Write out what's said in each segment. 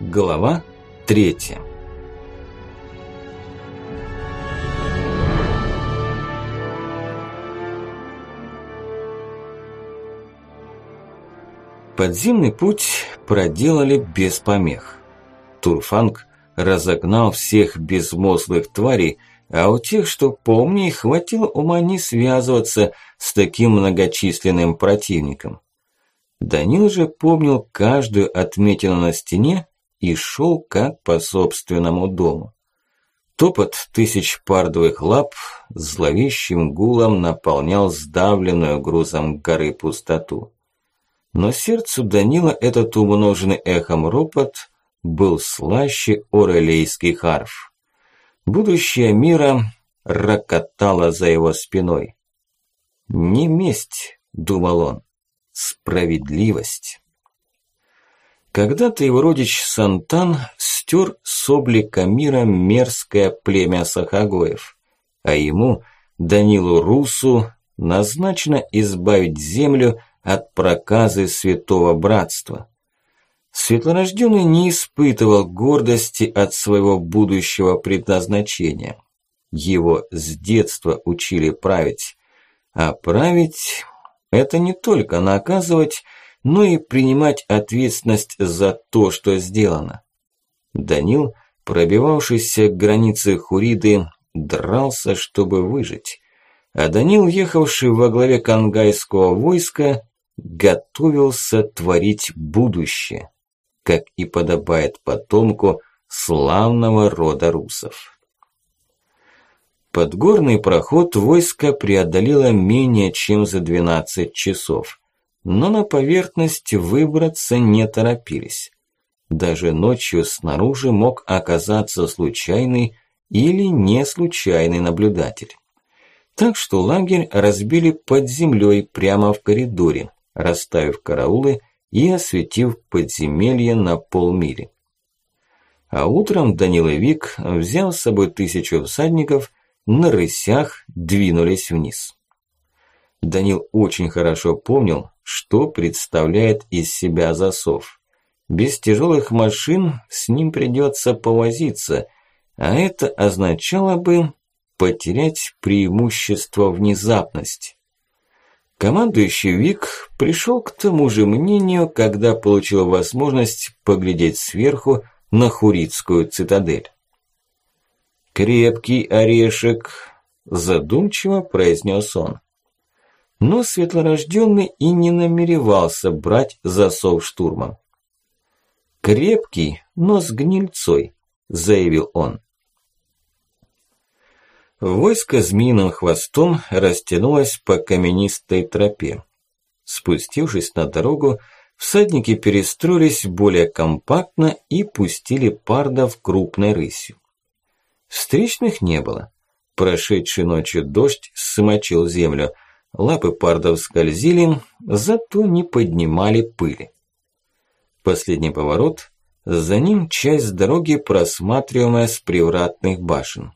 Глава третья Подземный путь проделали без помех. Турфанг разогнал всех безмозглых тварей, а у тех, что поумнее, хватило ума не связываться с таким многочисленным противником. Данил же помнил каждую отметину на стене и шел как по собственному дому. Топот тысяч пардовых лап зловещим гулом наполнял сдавленную грузом горы пустоту. Но сердцу Данила этот умноженный эхом ропот был слаще орелейских арф. Будущее мира рокотало за его спиной. «Не месть», – думал он, – «справедливость». Когда-то его родич Сантан стер с облика мира мерзкое племя Сахагоев, а ему, Данилу Русу, назначено избавить землю от проказы святого братства. Светлорожденный не испытывал гордости от своего будущего предназначения. Его с детства учили править. А править – это не только наказывать, но и принимать ответственность за то, что сделано. Данил, пробивавшийся к границе Хуриды, дрался, чтобы выжить. А Данил, ехавший во главе кангайского войска, готовился творить будущее, как и подобает потомку славного рода русов. Подгорный проход войска преодолело менее чем за 12 часов, но на поверхность выбраться не торопились. Даже ночью снаружи мог оказаться случайный или не случайный наблюдатель. Так что лагерь разбили под землей прямо в коридоре, расставив караулы и осветив подземелье на полмили. А утром Данил и Вик, взяв с собой тысячу всадников, на рысях двинулись вниз. Данил очень хорошо помнил, что представляет из себя засов. Без тяжелых машин с ним придется повозиться, а это означало бы потерять преимущество внезапности. Командующий Вик пришел к тому же мнению, когда получил возможность поглядеть сверху на Хурицкую цитадель. «Крепкий орешек», – задумчиво произнес он. Но светлорожденный и не намеревался брать засов штурмом. «Крепкий, но с гнильцой», – заявил он. Войско змеиным хвостом растянулось по каменистой тропе. Спустившись на дорогу, всадники перестроились более компактно и пустили пардов крупной рысью. Встречных не было. Прошедший ночью дождь смочил землю, лапы пардов скользили, зато не поднимали пыли. Последний поворот, за ним часть дороги, просматриваемая с привратных башен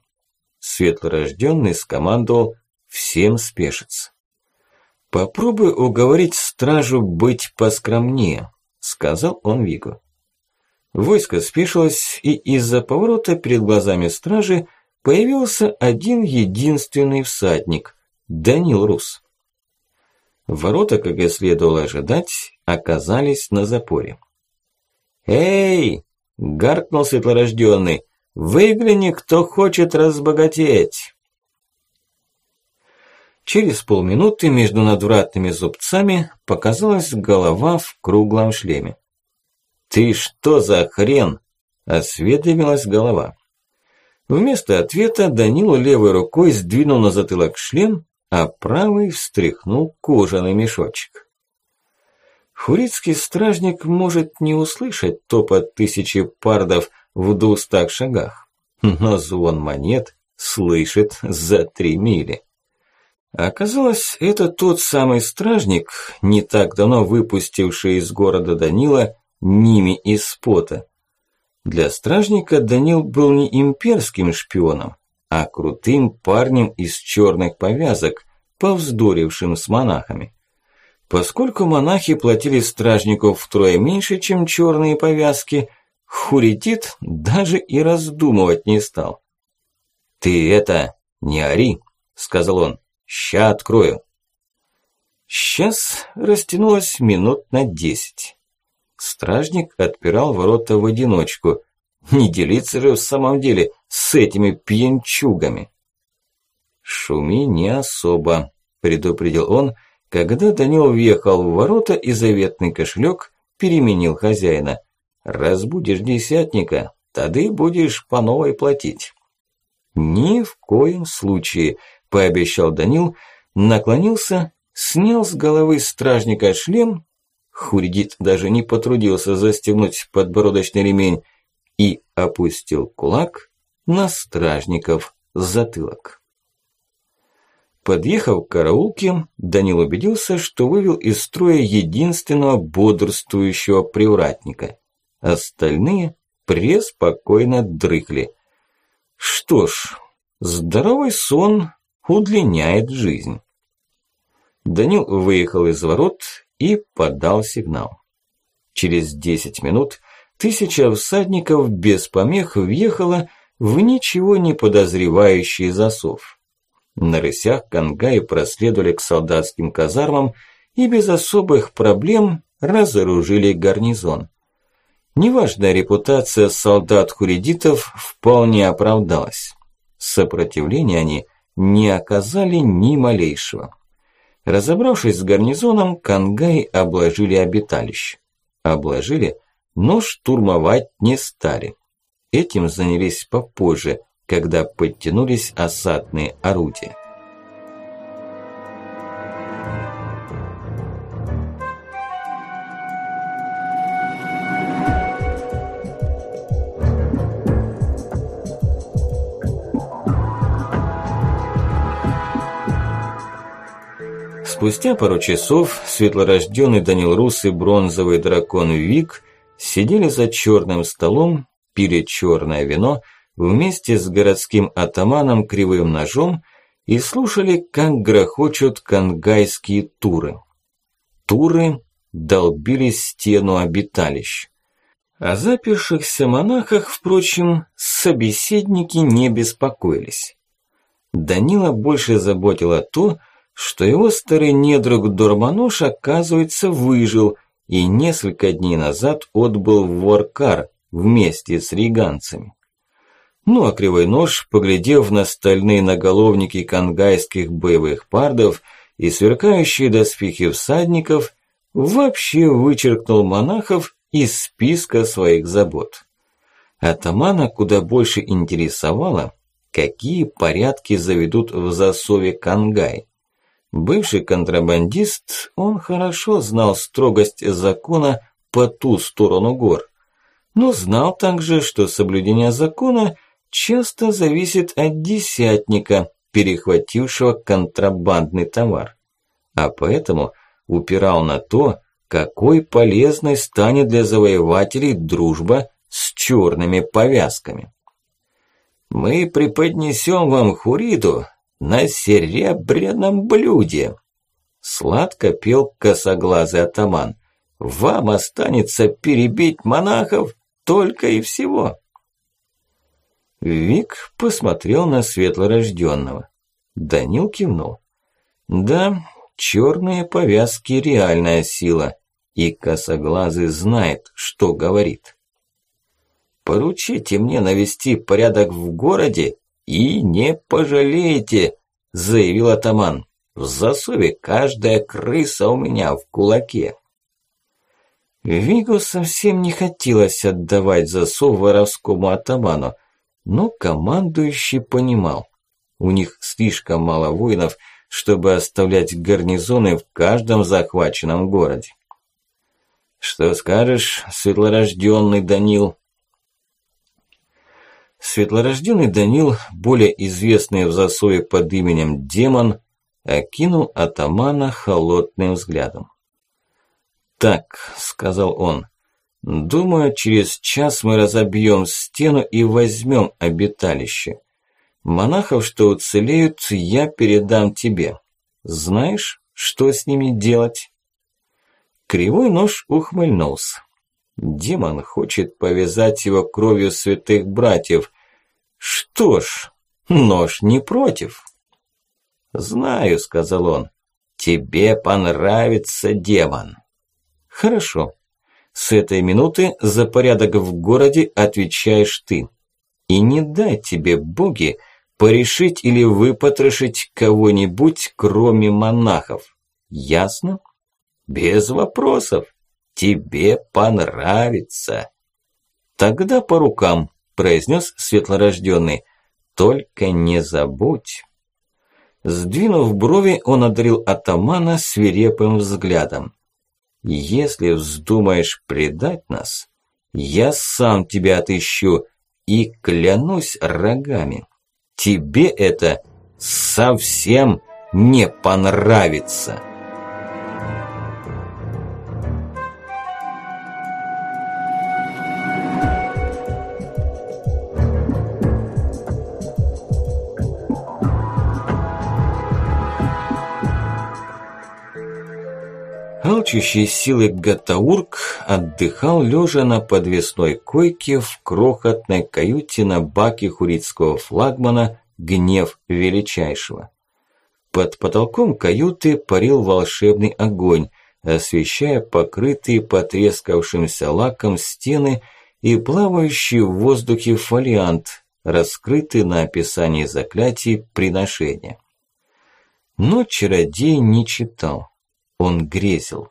светлорожденный скомандовал всем спешиться. «Попробуй уговорить стражу быть поскромнее», – сказал он Вигу. Войско спешилось, и из-за поворота перед глазами стражи появился один единственный всадник – Данил Рус. Ворота, как и следовало ожидать, оказались на запоре. «Эй!» – гаркнул светлорожденный. Выгляни, кто хочет разбогатеть. Через полминуты между надвратными зубцами показалась голова в круглом шлеме. «Ты что за хрен?» – осведомилась голова. Вместо ответа Данилу левой рукой сдвинул на затылок шлем, а правый встряхнул кожаный мешочек. Хурицкий стражник может не услышать топот тысячи пардов – в двухстах шагах, но звон монет слышит за три мили. Оказалось, это тот самый стражник, не так давно выпустивший из города Данила ними из пота. Для стражника Данил был не имперским шпионом, а крутым парнем из черных повязок, повздорившим с монахами. Поскольку монахи платили стражнику втрое меньше, чем черные повязки – Хуритит даже и раздумывать не стал. «Ты это, не ори», – сказал он, – «ща открою». Сейчас растянулось минут на десять. Стражник отпирал ворота в одиночку. Не делиться же в самом деле с этими пьянчугами. «Шуми не особо», – предупредил он, когда Данил въехал в ворота и заветный кошелек переменил хозяина. «Разбудишь десятника, тады будешь по новой платить». «Ни в коем случае», – пообещал Данил, наклонился, снял с головы стражника шлем, Хуридит даже не потрудился застегнуть подбородочный ремень и опустил кулак на стражников затылок. Подъехав к караулке, Данил убедился, что вывел из строя единственного бодрствующего привратника. Остальные преспокойно дрыхли. Что ж, здоровый сон удлиняет жизнь. Данил выехал из ворот и подал сигнал. Через десять минут тысяча всадников без помех въехала в ничего не подозревающий засов. На рысях Кангаи проследовали к солдатским казармам и без особых проблем разоружили гарнизон. Неважная репутация солдат-хуридитов вполне оправдалась. Сопротивления они не оказали ни малейшего. Разобравшись с гарнизоном, Кангаи обложили обиталище. Обложили, но штурмовать не стали. Этим занялись попозже, когда подтянулись осадные орудия. Спустя пару часов светлорожденный Данил Рус и бронзовый дракон Вик сидели за черным столом, пили черное вино вместе с городским атаманом Кривым Ножом и слушали, как грохочут кангайские туры. Туры долбили стену обиталищ. О запершихся монахах, впрочем, собеседники не беспокоились. Данила больше заботило то, что его старый недруг Дормануш, оказывается, выжил и несколько дней назад отбыл в Воркар вместе с риганцами. Ну а Кривой Нож, поглядев на стальные наголовники кангайских боевых пардов и сверкающие доспехи всадников, вообще вычеркнул монахов из списка своих забот. Атамана куда больше интересовало, какие порядки заведут в засове Кангай. Бывший контрабандист, он хорошо знал строгость закона по ту сторону гор, но знал также, что соблюдение закона часто зависит от десятника, перехватившего контрабандный товар, а поэтому упирал на то, какой полезной станет для завоевателей дружба с черными повязками. «Мы преподнесем вам Хуриду на серебряном блюде. Сладко пел косоглазый атаман. Вам останется перебить монахов только и всего. Вик посмотрел на светлорожденного. Данил кивнул. Да, черные повязки – реальная сила, и косоглазый знает, что говорит. Поручите мне навести порядок в городе «И не пожалеете», – заявил атаман. «В засове каждая крыса у меня в кулаке». Вигу совсем не хотелось отдавать засов воровскому атаману, но командующий понимал. У них слишком мало воинов, чтобы оставлять гарнизоны в каждом захваченном городе. «Что скажешь, светлорожденный Данил?» Светлорожденный Данил, более известный в засове под именем Демон, окинул атамана холодным взглядом. «Так», – сказал он, – «думаю, через час мы разобьем стену и возьмем обиталище. Монахов, что уцелеют, я передам тебе. Знаешь, что с ними делать?» Кривой нож ухмыльнулся. Демон хочет повязать его кровью святых братьев. Что ж, нож не против. «Знаю», – сказал он, – «тебе понравится демон». «Хорошо. С этой минуты за порядок в городе отвечаешь ты. И не дай тебе боги порешить или выпотрошить кого-нибудь, кроме монахов. Ясно? Без вопросов. Тебе понравится. Тогда по рукам, произнес светлорожденный. Только не забудь. Сдвинув брови, он одарил атамана свирепым взглядом. «Если вздумаешь предать нас, я сам тебя отыщу и клянусь рогами. Тебе это совсем не понравится». Алчущий силы Гатаурк отдыхал лежа на подвесной койке в крохотной каюте на баке хурицкого флагмана «Гнев Величайшего». Под потолком каюты парил волшебный огонь, освещая покрытые потрескавшимся лаком стены и плавающий в воздухе фолиант, раскрытый на описании заклятий приношения. Но чародей не читал он грезил.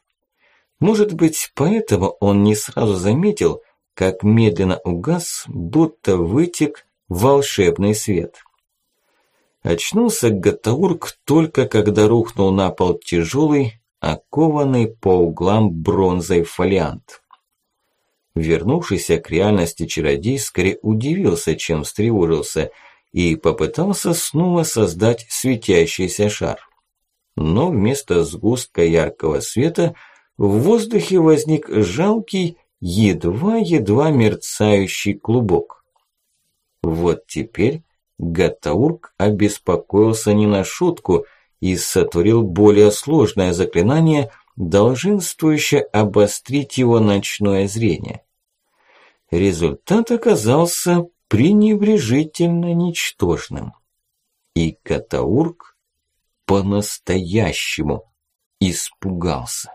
Может быть, поэтому он не сразу заметил, как медленно угас, будто вытек волшебный свет. Очнулся Гатаурк только когда рухнул на пол тяжелый, окованный по углам бронзой фолиант. Вернувшийся к реальности чародей скорее удивился, чем встревожился, и попытался снова создать светящийся шар но вместо сгустка яркого света в воздухе возник жалкий, едва-едва мерцающий клубок. Вот теперь Гатаурк обеспокоился не на шутку и сотворил более сложное заклинание, долженствующее обострить его ночное зрение. Результат оказался пренебрежительно ничтожным. И Катаурк по-настоящему испугался.